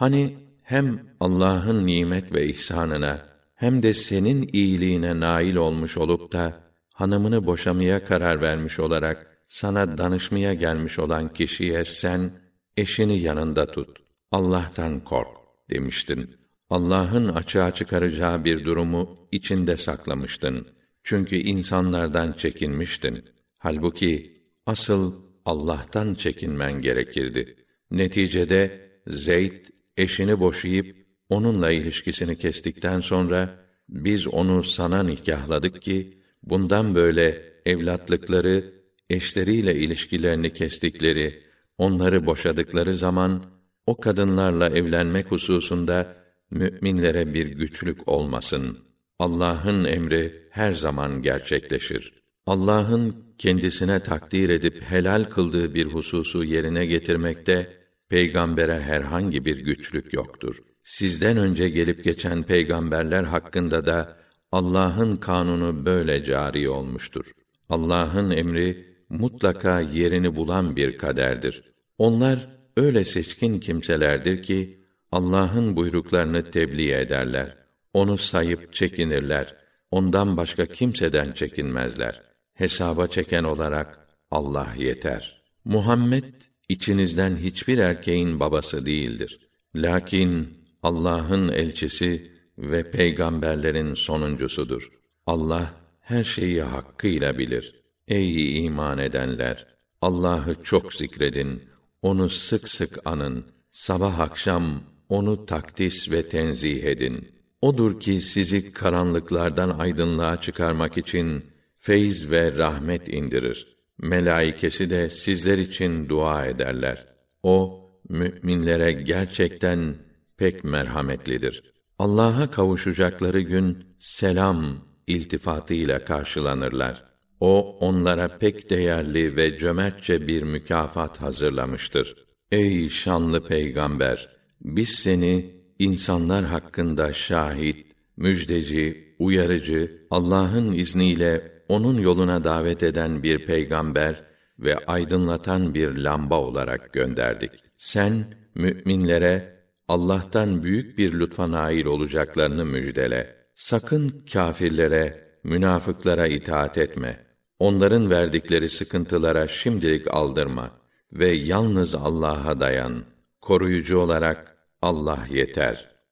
Hani hem Allah'ın nimet ve ihsanına hem de senin iyiliğine nail olmuş olup da hanımını boşamaya karar vermiş olarak sana danışmaya gelmiş olan kişiye sen eşini yanında tut. Allah'tan kork demiştin. Allah'ın açığa çıkaracağı bir durumu içinde saklamıştın. Çünkü insanlardan çekinmiştin. Halbuki asıl Allah'tan çekinmen gerekirdi. Neticede Zeyd eşini boşayıp onunla ilişkisini kestikten sonra biz onu sana nikahladık ki bundan böyle evlatlıkları eşleriyle ilişkilerini kestikleri, onları boşadıkları zaman o kadınlarla evlenmek hususunda müminlere bir güçlük olmasın. Allah'ın emri her zaman gerçekleşir. Allah'ın kendisine takdir edip helal kıldığı bir hususu yerine getirmekte peygambere herhangi bir güçlük yoktur. Sizden önce gelip geçen peygamberler hakkında da Allah'ın kanunu böyle cari olmuştur. Allah'ın emri mutlaka yerini bulan bir kaderdir. Onlar öyle seçkin kimselerdir ki Allah'ın buyruklarını tebliğ ederler. Onu sayıp çekinirler. Ondan başka kimseden çekinmezler. Hesaba çeken olarak Allah yeter. Muhammed içinizden hiçbir erkeğin babası değildir. Lakin Allah'ın elçisi ve peygamberlerin sonuncusudur. Allah her şeyi hakkıyla bilir. Ey iman edenler, Allah'ı çok zikredin, onu sık sık anın, sabah akşam onu takdis ve tenzih edin. Odur ki sizi karanlıklardan aydınlığa çıkarmak için feyz ve rahmet indirir. Melaikesi de sizler için dua ederler. O müminlere gerçekten pek merhametlidir. Allah'a kavuşacakları gün selam iltifatıyla karşılanırlar. O onlara pek değerli ve cömertçe bir mükafat hazırlamıştır. Ey şanlı peygamber, biz seni insanlar hakkında şahit, müjdeci, uyarıcı, Allah'ın izniyle onun yoluna davet eden bir peygamber ve aydınlatan bir lamba olarak gönderdik. Sen müminlere Allah'tan büyük bir lütfa nail olacaklarını müjdele. Sakın kâfirlere, münafıklara itaat etme. Onların verdikleri sıkıntılara şimdilik aldırma ve yalnız Allah'a dayan. Koruyucu olarak Allah yeter.